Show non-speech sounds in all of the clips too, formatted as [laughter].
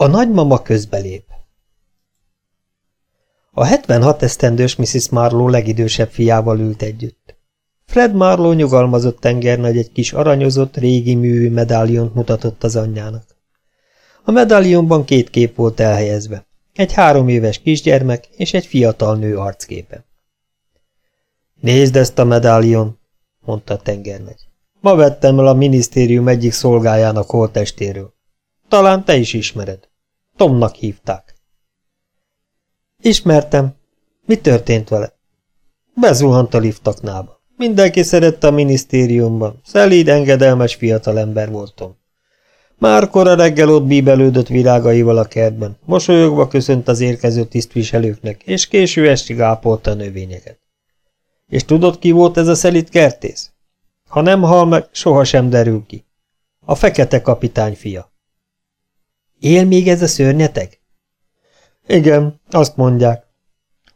A nagymama közbelép. A 76 esztendős Mrs. Marlowe legidősebb fiával ült együtt. Fred Marlowe nyugalmazott tengernagy egy kis aranyozott, régi művű medáliont mutatott az anyjának. A medálionban két kép volt elhelyezve, egy három éves kisgyermek és egy fiatal nő arcképe. Nézd ezt a medálion, mondta a tengernagy. Ma vettem el a minisztérium egyik szolgájának holtestéről. Talán te is ismered. Tomnak hívták. Ismertem. Mi történt vele? Bezuhant a liftaknába. Mindenki szerette a minisztériumban. Szelíd, engedelmes fiatalember voltam. Már kora reggel ott bíbelődött virágaival a kertben, mosolyogva köszönt az érkező tisztviselőknek, és késő estig ápolta a növényeket. És tudod, ki volt ez a szelít kertész? Ha nem hal meg, sohasem derül ki. A fekete kapitány fia. Él még ez a szörnyeteg? Igen, azt mondják.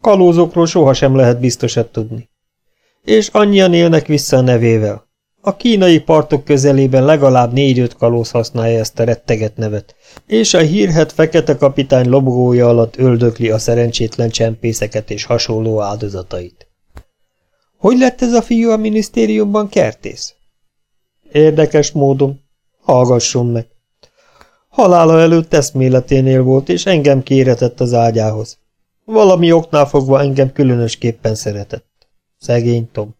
Kalózokról sohasem lehet biztosat tudni. És annyian élnek vissza a nevével. A kínai partok közelében legalább négy-öt kalóz használja ezt a retteget nevet, és a hírhet fekete kapitány lobogója alatt öldökli a szerencsétlen csempészeket és hasonló áldozatait. Hogy lett ez a fiú a minisztériumban kertész? Érdekes módon. Hallgasson meg. Halála előtt eszméleténél volt, és engem kéretett az ágyához. Valami oknál fogva engem különösképpen szeretett. Szegény Tom.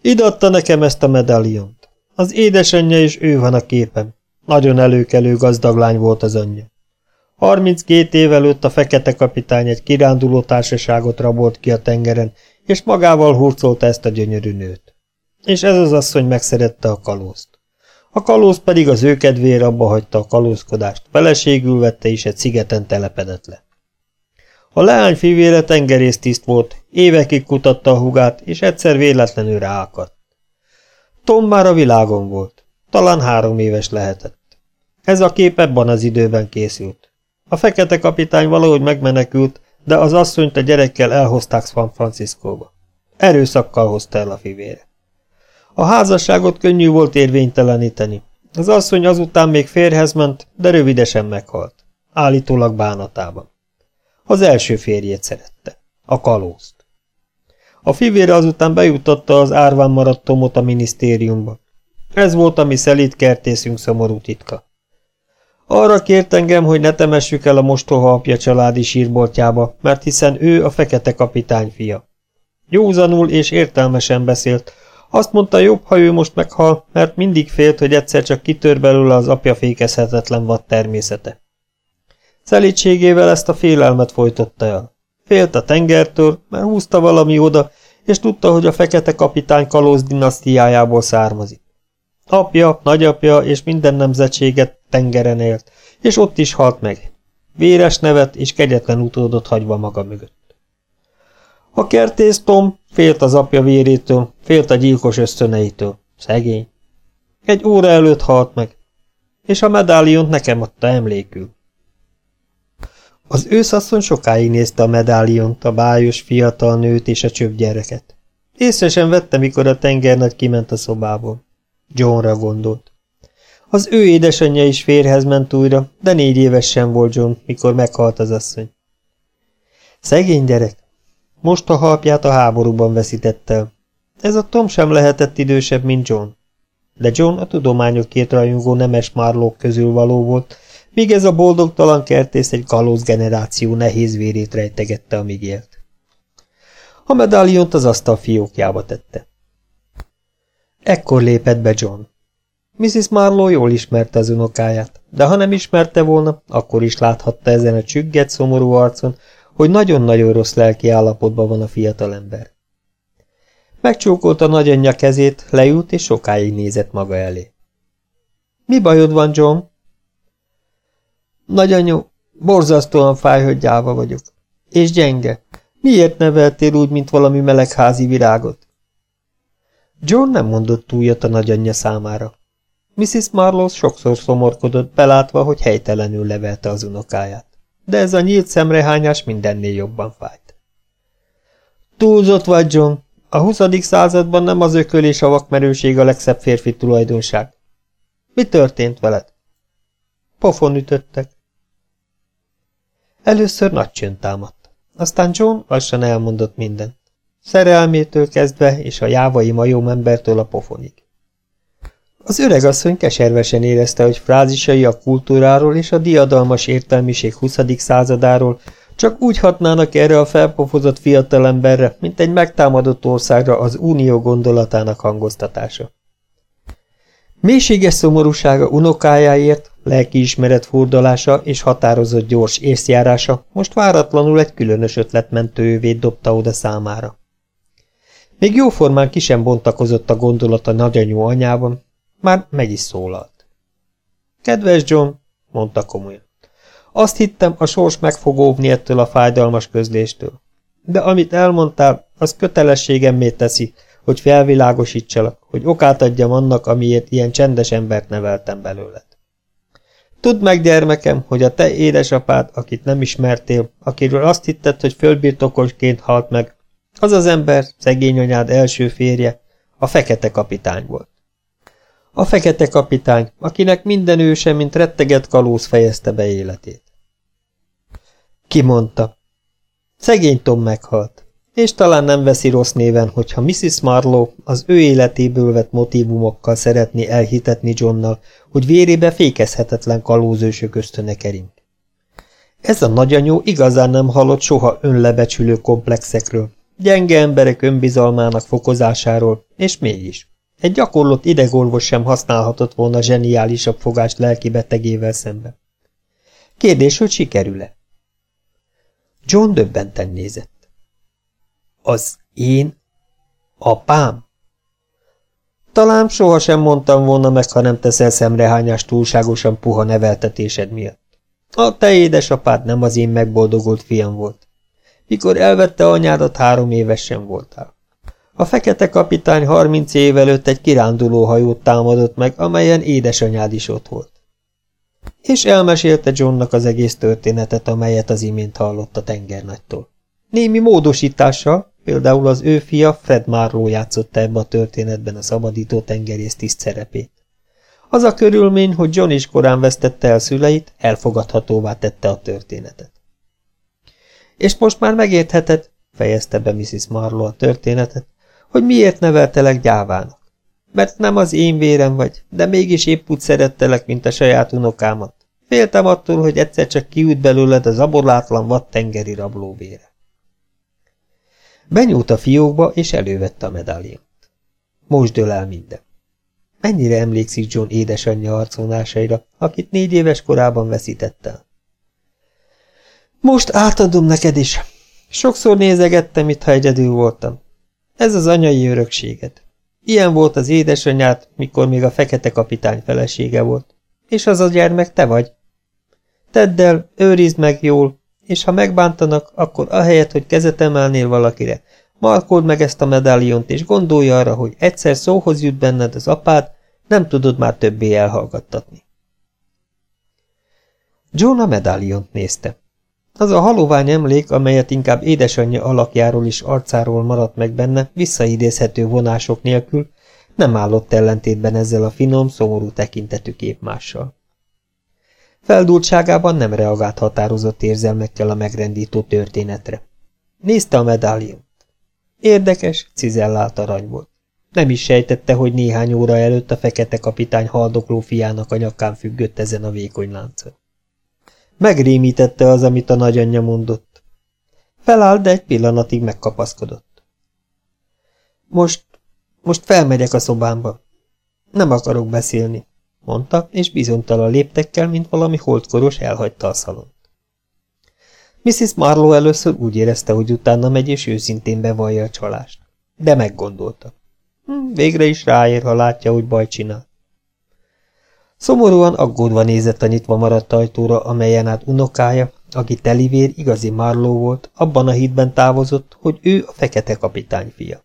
Idatta nekem ezt a medáliont. Az édesanyja és ő van a képen. Nagyon előkelő gazdag lány volt az anyja. 32 év előtt a fekete kapitány egy kiránduló társaságot rabolt ki a tengeren, és magával hurcolta ezt a gyönyörű nőt. És ez az asszony megszerette a kalózt. A kalóz pedig az ő kedvéért abba hagyta a kalózkodást, feleségül vette és egy szigeten telepedett le. A leány fivére tengerésztiszt volt, évekig kutatta a hugát, és egyszer véletlenül ráakadt. Tom már a világon volt, talán három éves lehetett. Ez a kép ebben az időben készült. A fekete kapitány valahogy megmenekült, de az asszonyt a gyerekkel elhozták San Franciscóba. Erőszakkal hozta el a fivére. A házasságot könnyű volt érvényteleníteni. Az asszony azután még férhez ment, de rövidesen meghalt. Állítólag bánatában. Az első férjét szerette. A kalózt. A fivére azután bejutotta az árván maradt Tomot a minisztériumba. Ez volt a mi szelít kertészünk szomorú titka. Arra kért engem, hogy ne temessük el a mostoha apja családi sírboltjába, mert hiszen ő a fekete kapitány fia. Józanul és értelmesen beszélt. Azt mondta, jobb, ha ő most meghal, mert mindig félt, hogy egyszer csak kitör belőle az apja fékezhetetlen vad természete. Szelítségével ezt a félelmet folytotta el. Félt a tengertől, mert húzta valami oda, és tudta, hogy a fekete kapitány kalóz dinasztiájából származik. Apja, nagyapja és minden nemzetséget tengeren élt, és ott is halt meg. Véres nevet és kegyetlen utódot hagyva maga mögött. A kertész Tom félt az apja vérétől, félt a gyilkos ösztöneitől. Szegény. Egy óra előtt halt meg, és a medáliont nekem adta emlékül. Az őszasszony sokáig nézte a medáliont, a bájos fiatal nőt és a csöpgyereket. Észre sem vette, mikor a tengernagy kiment a szobából. Johnra gondolt. Az ő édesanyja is férhez ment újra, de négy éves sem volt John, mikor meghalt az asszony. Szegény gyerek. Most a halpját a háborúban veszítette. Ez a Tom sem lehetett idősebb, mint John. De John a tudományokért rajongó nemes márlók közül való volt, míg ez a boldogtalan kertész egy kalóz generáció nehéz vérét rejtegette, amíg élt. A medáliont az asztal fiókjába tette. Ekkor lépett be John. Mrs. Marlowe jól ismerte az unokáját, de ha nem ismerte volna, akkor is láthatta ezen a csügget, szomorú arcon, hogy nagyon-nagyon rossz lelki állapotban van a fiatalember. Megcsókolta nagyanyja kezét, leült és sokáig nézett maga elé. Mi bajod van, John? Nagyanyó, borzasztóan fáj, hogy gyáva vagyok. És gyenge. Miért neveltél úgy, mint valami melegházi virágot? John nem mondott túljat a nagyanyja számára. Mrs. Marlowe sokszor szomorkodott, belátva, hogy helytelenül levelte az unokáját. De ez a nyílt szemrehányás mindennél jobban fájt. Túlzott vagy, John. A 20. században nem az ököl és a vakmerőség a legszebb férfi tulajdonság. Mi történt veled? Pofon ütöttek. Először nagy csönd támadt. Aztán John lassan elmondott mindent. Szerelmétől kezdve és a jávai majomembertől a pofonig. Az öregasszony keservesen érezte, hogy frázisai a kultúráról és a diadalmas értelmiség 20. századáról csak úgy hatnának erre a felpofozott fiatalemberre, mint egy megtámadott országra az unió gondolatának hangoztatása. Mélységes szomorúsága unokájáért, lelkiismeret furdalása és határozott gyors észjárása most váratlanul egy különös ötletmentőjövét dobta oda számára. Még jóformán ki sem bontakozott a gondolat a nagyanyú anyában, már meg is szólalt. Kedves John, mondta komolyan, azt hittem, a sors meg fog óvni ettől a fájdalmas közléstől. De amit elmondtál, az kötelességemmé teszi, hogy felvilágosítsalak, hogy okát adjam annak, amiért ilyen csendes embert neveltem belőled. Tudd meg, gyermekem, hogy a te édesapád, akit nem ismertél, akiről azt hitted, hogy földbirtokosként halt meg, az az ember, szegény anyád első férje, a fekete kapitány volt. A fekete kapitány, akinek minden őse, mint retteget kalóz fejezte be életét. Ki mondta? Szegény Tom meghalt, és talán nem veszi rossz néven, hogyha Mrs. Marlowe az ő életéből vett motivumokkal szeretné elhitetni Johnnal, hogy vérébe fékezhetetlen kalózősök ösztöne kering. Ez a nagyanyó igazán nem hallott soha önlebecsülő komplexekről, gyenge emberek önbizalmának fokozásáról, és mégis. Egy gyakorlott idegorvos sem használhatott volna zseniálisabb fogást lelki betegével szemben. Kérdés, hogy sikerül-e? John döbbenten nézett. Az én? Apám? Talán sohasem mondtam volna meg, ha nem teszel szemrehányást túlságosan puha neveltetésed miatt. A te édesapád nem az én megboldogult fiam volt. Mikor elvette anyádat, három évesen voltál. A fekete kapitány harminc év előtt egy kiránduló hajót támadott meg, amelyen édesanyád is ott volt. És elmesélte Johnnak az egész történetet, amelyet az imént hallott a tengernagytól. Némi módosítással, például az ő fia Fred Marlowe játszotta ebbe a történetben a szabadító tengerész tiszt szerepét. Az a körülmény, hogy John is korán vesztette el szüleit, elfogadhatóvá tette a történetet. És most már megértheted, fejezte be Mrs. Marlowe a történetet, hogy miért neveltelek gyávának. Mert nem az én vérem vagy, de mégis épp úgy szerettelek, mint a saját unokámat. Féltem attól, hogy egyszer csak kiút belőled az aborlátlan vad tengeri rablóvére. Benyúlt a fiókba, és elővette a medáliont. Most dől el minden. Mennyire emlékszik John édesanyja arconásaira, akit négy éves korában veszített el? Most átadom neked is. Sokszor nézegettem itt, ha egyedül voltam. Ez az anyai örökséged. Ilyen volt az édesanyád, mikor még a fekete kapitány felesége volt. És az a gyermek te vagy. Tedd el, őrizd meg jól, és ha megbántanak, akkor ahelyett, hogy kezet emelnél valakire, markold meg ezt a medáliont, és gondolj arra, hogy egyszer szóhoz jut benned az apád, nem tudod már többé elhallgattatni. John a medáliont nézte. Az a halovány emlék, amelyet inkább édesanyja alakjáról és arcáról maradt meg benne, visszaidézhető vonások nélkül, nem állott ellentétben ezzel a finom, szomorú tekintetű képmással. Feldultságában nem reagált határozott érzelmekkel a megrendító történetre. Nézte a medáliont. Érdekes, cizellált arany volt. Nem is sejtette, hogy néhány óra előtt a fekete kapitány haldokló fiának a nyakán függött ezen a vékony láncon. Megrémítette az, amit a nagyanyja mondott. Felállt, de egy pillanatig megkapaszkodott. Most, most felmegyek a szobámba. Nem akarok beszélni, mondta, és bizonytalan léptekkel, mint valami holdkoros elhagyta a szalont. Mrs. Marlowe először úgy érezte, hogy utána megy, és őszintén bevallja a csalást. De meggondolta. Hm, végre is ráér, ha látja, hogy baj csinál. Szomorúan aggódva nézett a nyitva maradt ajtóra, amelyen át unokája, aki telivér, igazi Marló volt, abban a hitben távozott, hogy ő a fekete kapitány fia.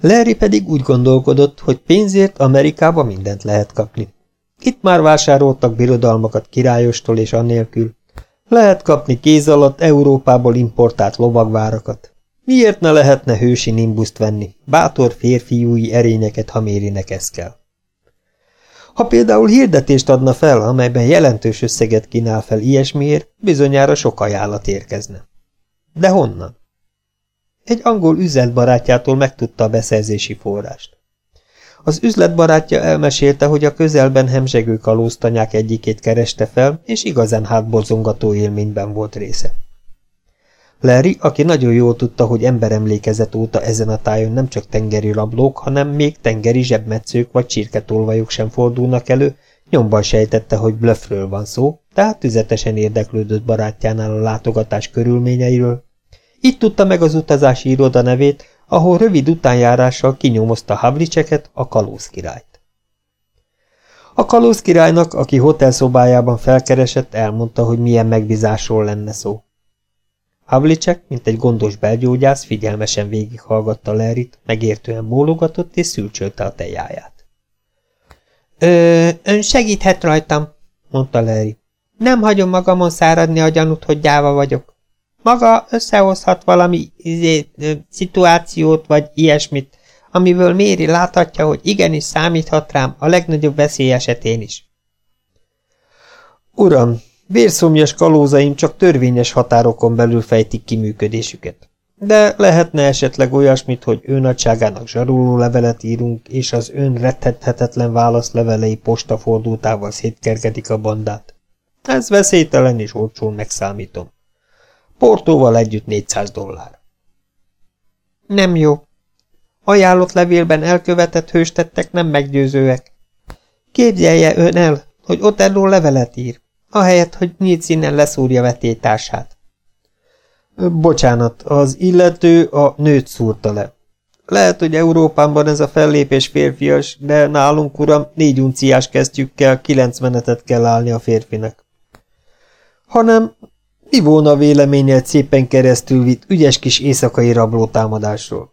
Larry pedig úgy gondolkodott, hogy pénzért Amerikába mindent lehet kapni. Itt már vásároltak birodalmakat királyostól és annélkül. Lehet kapni kéz alatt Európából importált lovagvárakat. Miért ne lehetne hősi nimbuszt venni, bátor férfiúi erényeket, ha mérinek ez kell? Ha például hirdetést adna fel, amelyben jelentős összeget kínál fel ilyesmiért, bizonyára sok ajánlat érkezne. De honnan? Egy angol üzletbarátjától megtudta a beszerzési forrást. Az üzletbarátja elmesélte, hogy a közelben hemzsegő kalóztanyák egyikét kereste fel, és igazán hátborzongató élményben volt része. Larry, aki nagyon jól tudta, hogy emberemlékezet óta ezen a tájon nem csak tengeri rablók, hanem még tengeri zsebmetszők vagy csirketolvajok sem fordulnak elő, nyomban sejtette, hogy blöffről van szó, tehát tüzetesen érdeklődött barátjánál a látogatás körülményeiről. Itt tudta meg az utazási iroda nevét, ahol rövid utánjárással kinyomozta Havlicseket, a kalóz királyt. A kalóz királynak, aki hotelszobájában felkeresett, elmondta, hogy milyen megbízásról lenne szó. Havlicek, mint egy gondos belgyógyász, figyelmesen végighallgatta Lerit, megértően bólogatott és szülcsölte a tejáját. Ö, ön segíthet rajtam, mondta Larry. Nem hagyom magamon száradni a gyanút, hogy gyáva vagyok. Maga összehozhat valami izé, szituációt, vagy ilyesmit, amiből Méri láthatja, hogy igenis számíthat rám a legnagyobb veszély esetén is. Uram, Vérszomjas kalózaim csak törvényes határokon belül fejtik ki működésüket. De lehetne esetleg olyasmit, hogy ő nagyságának zsaruló levelet írunk, és az ön rettethetetlen válaszlevelei postafordultával szétkergedik a bandát. Ez veszélytelen és olcsón megszámítom. Portóval együtt 400 dollár. Nem jó. Ajánlott levélben elkövetett hőstettek nem meggyőzőek. Képzelje ön el, hogy Otello levelet ír ahelyett, hogy nyílt színen leszúrja vetélytársát. Bocsánat, az illető a nőt szúrta le. Lehet, hogy Európában ez a fellépés férfias, de nálunk, uram, négy unciás kesztyűkkel kilenc menetet kell állni a férfinek. Hanem mi volna véleménye egy szépen keresztül vitt ügyes kis éjszakai rablótámadásról?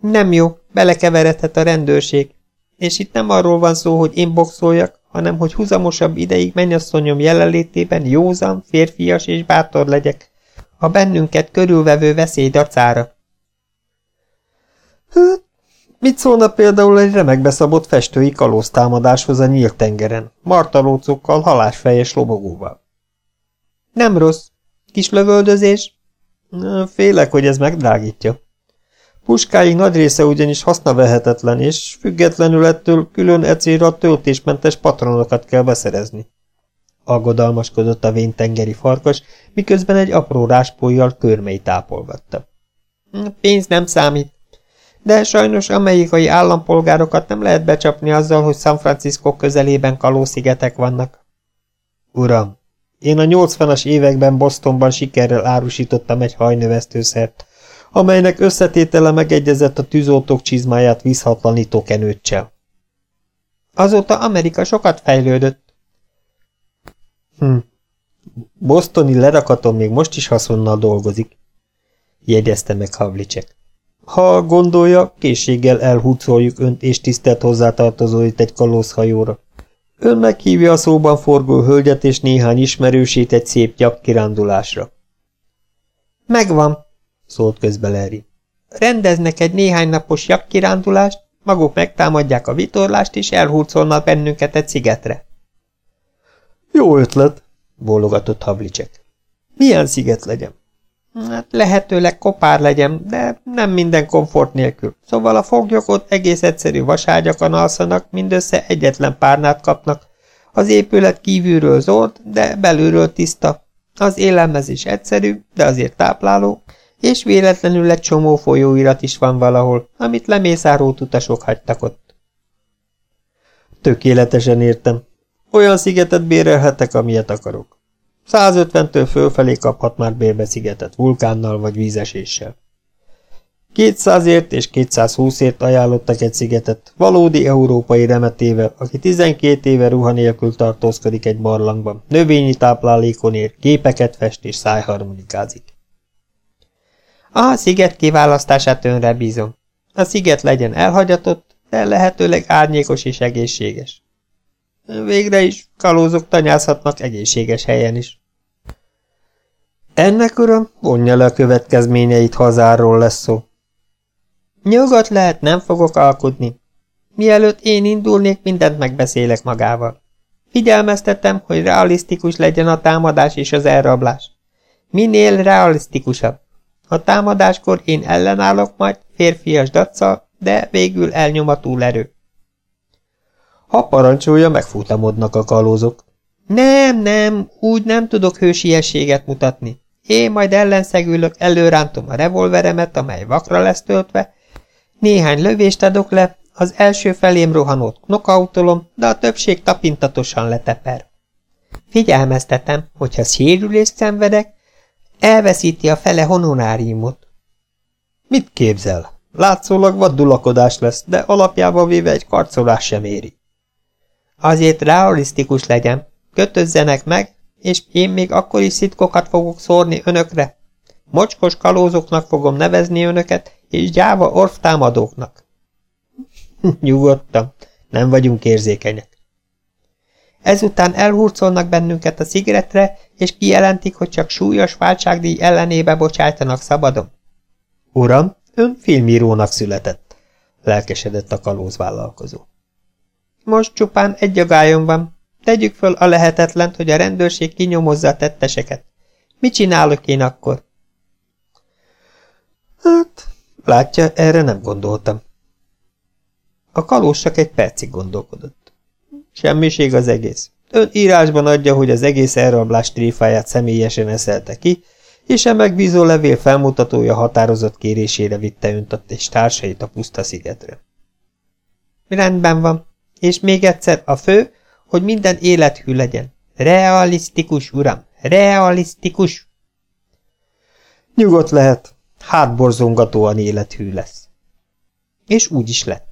Nem jó, belekeveredhet a rendőrség, és itt nem arról van szó, hogy én boxoljak, hanem hogy húzamosabb ideig mennyasszonyom jelenlétében józan, férfias és bátor legyek, a bennünket körülvevő veszély dacára. Hát, mit szólna például egy remekbe szabott festői kalóztámadáshoz a nyílt tengeren, martalócokkal, halásfejes lobogóval? Nem rossz. Kis lövöldözés? Félek, hogy ez megdrágítja. Puskáink nagy része ugyanis hasznavehetetlen, és függetlenül ettől külön ecélra töltésmentes patronokat kell beszerezni. Aggodalmaskodott a tengeri farkas, miközben egy apró ráspójjal körmei tápolgatta. Pénz nem számít, de sajnos amerikai állampolgárokat nem lehet becsapni azzal, hogy San Francisco közelében kalószigetek vannak. Uram, én a 80-as években Bostonban sikerrel árusítottam egy hajnövesztőszert, amelynek összetétele megegyezett a tűzoltók csizmáját vízhatlanító kenőccsel. Azóta Amerika sokat fejlődött. Hm. Bostoni lerakaton még most is haszonnal dolgozik, jegyezte meg Havlicek. Ha gondolja, készséggel elhúzoljuk önt és tisztelt hozzátartozóit egy kalózhajóra. Ön meghívja a szóban forgó hölgyet és néhány ismerősét egy szép gyak kirándulásra. Megvan, szólt közbe Larry. Rendeznek egy néhány napos jakkirándulást, maguk megtámadják a vitorlást, és elhurcolnak bennünket egy szigetre. Jó ötlet, bólogatott Havlicek. Milyen sziget legyen? Hát lehetőleg kopár legyen, de nem minden komfort nélkül. Szóval a foglyok ott egész egyszerű vaságyakon alszanak, mindössze egyetlen párnát kapnak. Az épület kívülről zord, de belülről tiszta. Az élelmezés egyszerű, de azért tápláló, és véletlenül egy csomó folyóirat is van valahol, amit lemészárolt utasok hagytak ott. Tökéletesen értem. Olyan szigetet bérelhetek, amilyet akarok. 150-től fölfelé kaphat már bérbe szigetet vulkánnal vagy vízeséssel. 200ért és 220ért ajánlottak egy szigetet, valódi európai remetével, aki 12 éve ruha nélkül tartózkodik egy barlangban, növényi táplálékon ér, képeket fest és szájharmonikázik. A sziget kiválasztását önre bízom. A sziget legyen elhagyatott, de lehetőleg árnyékos és egészséges. Végre is kalózok tanyázhatnak egészséges helyen is. Ennek, uram, vonja le a következményeit hazáról lesz szó. Nyugodt lehet, nem fogok alkudni. Mielőtt én indulnék, mindent megbeszélek magával. Figyelmeztetem, hogy realisztikus legyen a támadás és az elrablás. Minél realisztikusabb. A támadáskor én ellenállok majd férfias dacsal, de végül elnyom a túlerő. Ha parancsolja, megfutamodnak a kalózok. Nem, nem, úgy nem tudok hősiességet mutatni. Én majd ellenszegülök, előrántom a revolveremet, amely vakra lesz töltve, néhány lövést adok le, az első felém rohanót knokautolom, de a többség tapintatosan leteper. Figyelmeztetem, hogyha sérülést szenvedek, elveszíti a fele honoráriumot. Mit képzel? Látszólag vaddulakodás lesz, de alapjában véve egy karcolás sem éri. Azért realisztikus legyen, kötözzenek meg, és én még akkor is szitkokat fogok szórni önökre. Mocskos kalózoknak fogom nevezni önöket, és gyáva orftámadóknak. [laughs] Nyugodtan, nem vagyunk érzékenyek. Ezután elhurcolnak bennünket a szigetre, és kijelentik, hogy csak súlyos váltságdíj ellenébe bocsájtanak szabadon. Uram, ön filmírónak született, lelkesedett a kalózvállalkozó. Most csupán egy agályom van. Tegyük föl a lehetetlent, hogy a rendőrség kinyomozza a tetteseket. Mit csinálok én akkor? Hát, látja, erre nem gondoltam. A kalós csak egy percig gondolkodott. Semmiség az egész. Ön írásban adja, hogy az egész elrablás tréfáját személyesen eszelte ki, és a megbízó levél felmutatója határozott kérésére vitte önt és társait a puszta szigetre. Rendben van. És még egyszer a fő, hogy minden élethű legyen. Realisztikus, uram, realisztikus. Nyugodt lehet, hátborzongatóan élethű lesz. És úgy is lett.